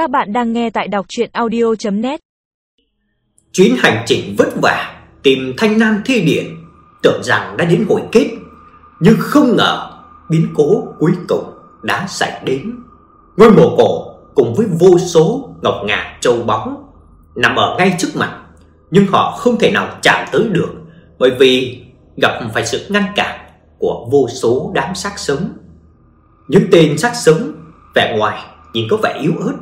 Các bạn đang nghe tại đọc audio net Chuyến hành trình vất vả tìm Thanh Nam thi điển tưởng rằng đã đến hồi kết, nhưng không ngờ biến cố cuối cùng đã xảy đến. Ngôi mộ cổ cùng với vô số ngọc ngà châu báu nằm ở ngay trước mặt, nhưng họ không thể nào chạm tới được bởi vì gặp phải sự ngăn cản của vô số đám xác sống. Những tên xác sống vẻ ngoài nhìn có vẻ yếu ớt,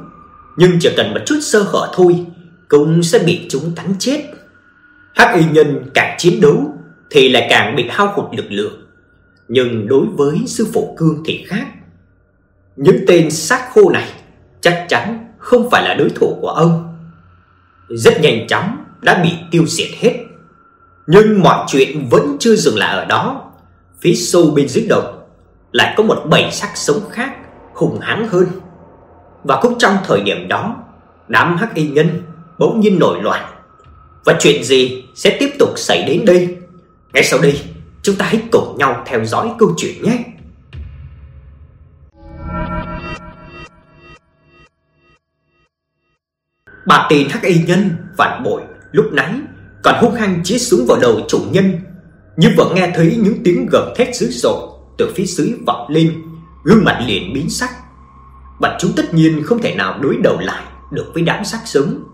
nhưng chỉ cần một chút sơ hở thôi, cũng sẽ bị chúng cắn chết. Hắc y nhân càng chiến đấu thì lại càng bị hao hụt lực lượng. Nhưng đối với sư phụ Cương thì khác. Những tên sát khô này chắc chắn không phải là đối thủ của ông. Rất nhanh chóng đã bị tiêu diệt hết. Nhưng mọi chuyện vẫn chưa dừng lại ở đó. Phía sâu bên dưới đồng lại có một bầy xác sống khác hùng hãn hơn. Và cũng trong thời điểm đó, đám hắc y nhân bỗng nhiên nổi loạn. Và chuyện gì sẽ tiếp tục xảy đến đây? Ngay sau đây, chúng ta hãy cùng nhau theo dõi câu chuyện nhé. Bà tên hắc y nhân phản bội lúc nãy còn hung hăng chĩa súng vào đầu chủ nhân, nhưng vẫn nghe thấy những tiếng gầm thét dữ dội từ phía dưới vọng lên, gương mặt liền biến sắc. Bọn chúng tất nhiên không thể nào đối đầu lại được với đám xác sống.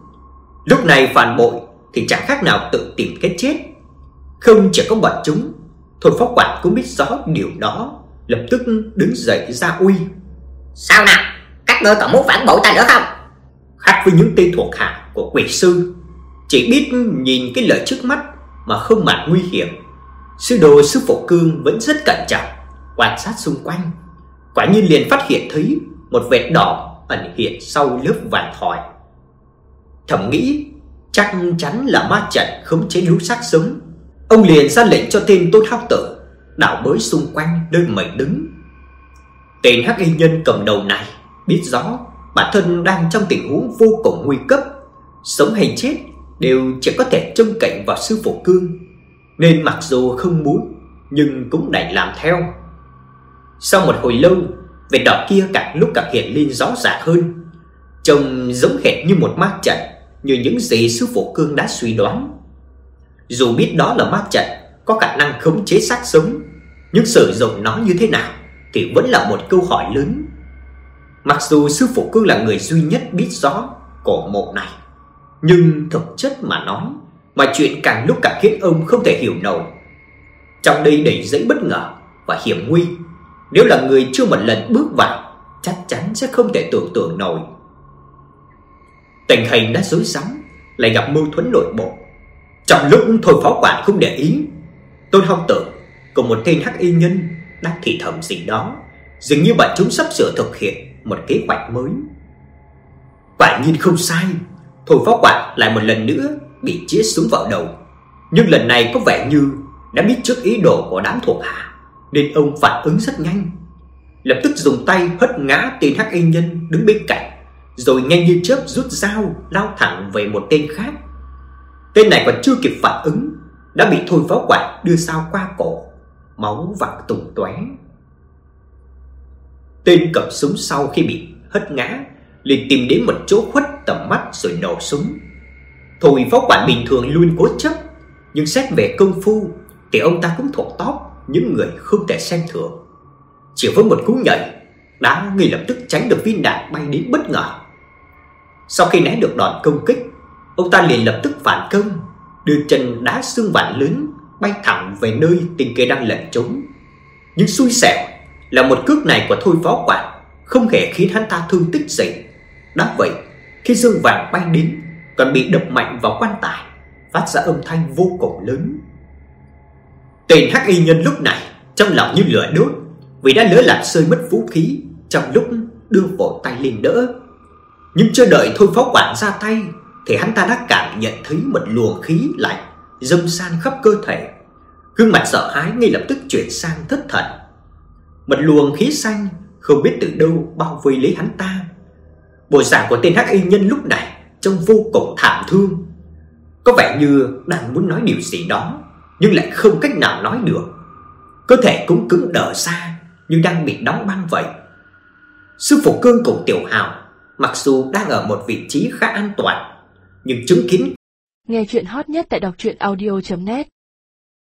Lúc này phản bội thì chẳng khác nào tự tìm cái chết. Không chỉ có bọn chúng, Thôi Phó Quản cũng biết rõ điều đó, lập tức đứng dậy ra uy. Sao nào, các ngươi còn muốn phản bội ta nữa không? Khác với những tên thuộc hạ của quỷ sư, chỉ biết nhìn cái lợi trước mắt mà không màng nguy hiểm. Sư đồ sư phụ cương vẫn rất cẩn trọng, quan sát xung quanh. Quả nhiên liền phát hiện thấy một vệt đỏ ẩn hiện sau lớp vải thỏi. thẩm nghĩ chắc chắn là ma trận khống chế lũ xác sống. Ông liền ra lệnh cho tên Tôn Hắc Tử đảo bới xung quanh nơi mình đứng. Tên hắc y nhân cầm đầu này biết rõ bản thân đang trong tình huống vô cùng nguy cấp, sống hay chết đều chỉ có thể trông cậy vào sư phụ cương, nên mặc dù không muốn nhưng cũng đành làm theo. Sau một hồi lâu, vệt đỏ kia càng lúc càng hiện lên rõ ràng hơn, trông giống hệt như một ma trận như những gì sư phụ cương đã suy đoán. Dù biết đó là ma trận có khả năng khống chế xác sống, nhưng sử dụng nó như thế nào thì vẫn là một câu hỏi lớn. Mặc dù sư phụ cương là người duy nhất biết rõ cổ mộ này, nhưng thực chất mà nói, mà chuyện càng lúc càng khiến ông không thể hiểu nổi. Trong đây đầy dẫy bất ngờ và hiểm nguy, nếu là người chưa một lần bước vào, chắc chắn sẽ không thể tưởng tượng nổi. Tình hình đã rối rắm, lại gặp mâu thuẫn nội bộ. Trong lúc thôi phó quản không để ý, Tôn Hồng Tử cùng một tên hắc y nhân đang thì thầm gì đó, dường như bọn chúng sắp sửa thực hiện một kế hoạch mới. Quả nhiên không sai, Thôi phó quản lại một lần nữa bị chĩa súng vào đầu, nhưng lần này có vẻ như đã biết trước ý đồ của đám thuộc hạ, nên ông phản ứng rất nhanh. Lập tức dùng tay hất ngã tên hắc y nhân đứng bên cạnh, rồi nhanh như chớp rút dao lao thẳng về một tên khác. Tên này còn chưa kịp phản ứng đã bị thôi pháo quản đưa sao qua cổ, máu văng tung tóe. Tên cầm súng sau khi bị hất ngã liền tìm đến một chỗ khuất tầm mắt rồi nổ súng. Thôi pháo quản bình thường luôn cố chấp, nhưng xét về công phu thì ông ta cũng thuộc top những người không thể xem thường. Chỉ với một cú nhảy, đã ngay lập tức tránh được viên đạn bay đến bất ngờ. Sau khi né được đòn công kích, ông ta liền lập tức phản công, đưa chân đá xương vạn lớn bay thẳng về nơi tình kia đang lẩn trốn. Nhưng xui xẻo là một cước này của Thôi Phó Quản không hề khiến hắn ta thương tích gì. Đã vậy, khi dương vàng bay đến, còn bị đập mạnh vào quan tài, phát ra âm thanh vô cùng lớn. Tên hắc y nhân lúc này trong lòng như lửa đốt, vì đã lỡ làm rơi mất vũ khí trong lúc đưa bộ tay lên đỡ. Nhưng chưa đợi Thôi Phó Quản ra tay thì hắn ta đã cảm nhận thấy một luồng khí lạnh dâng san khắp cơ thể. Gương mặt sợ hãi ngay lập tức chuyển sang thất thần. Một luồng khí xanh không biết từ đâu bao vây lấy hắn ta. Bộ dạng của tên hắc y nhân lúc này trông vô cùng thảm thương. Có vẻ như đang muốn nói điều gì đó, nhưng lại không cách nào nói được. Cơ thể cũng cứng đờ ra như đang bị đóng băng vậy. Sư phụ Cương cùng Tiểu Hào mặc dù đang ở một vị trí khá an toàn, nhưng chứng kiến Nghe chuyện hot nhất tại đọc truyện audio.net